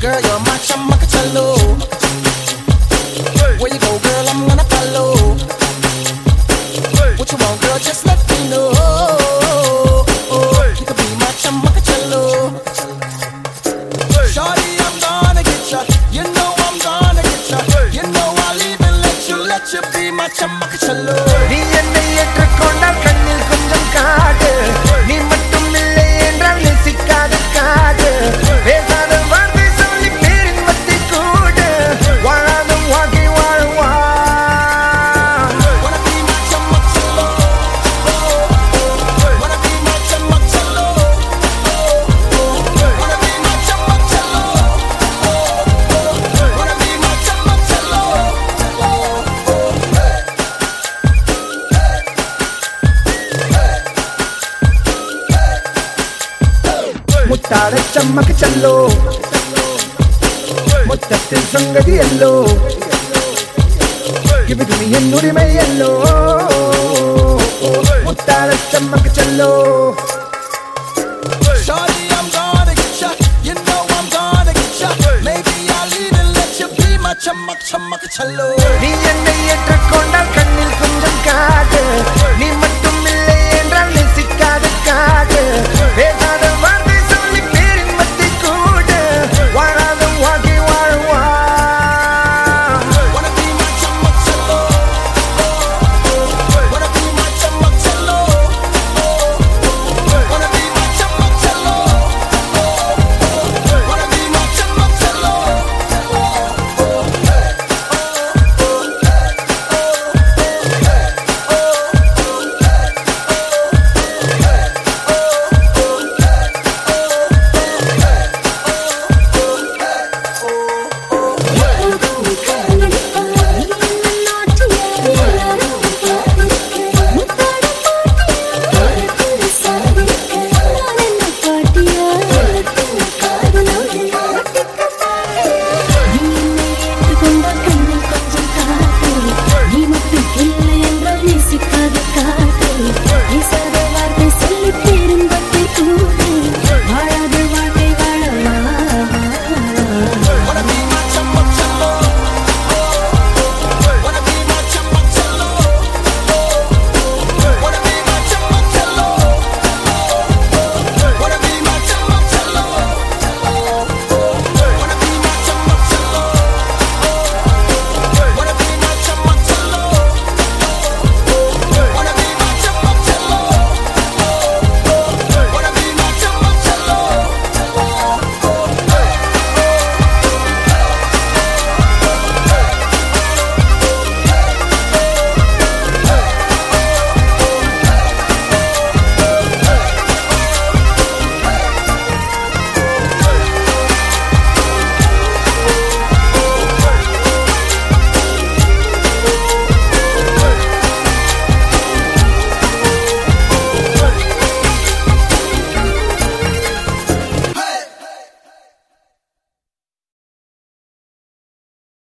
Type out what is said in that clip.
Girl, you're my chammak challo. Hey. Where you go, girl, I'm gonna follow. Hey. What you want, girl, just let me know. You be my chammak challo. Shorty, I'm gonna get ya. You know I'm gonna get ya. You know I'll even let you, let you be my chammak challo. நீ என்னை ஏற்றுக்கொண்டால் கண்ணில் கொஞ்சம் காடு பட்டார சம்மக்கு Cello. மொத்தத்தில் சங்கதி yellow. இவதுமி என் உரிமை yellow. முத்தார சம்மக்கு Cello. நீ என்னை ஏற்றுக்கொண்டால்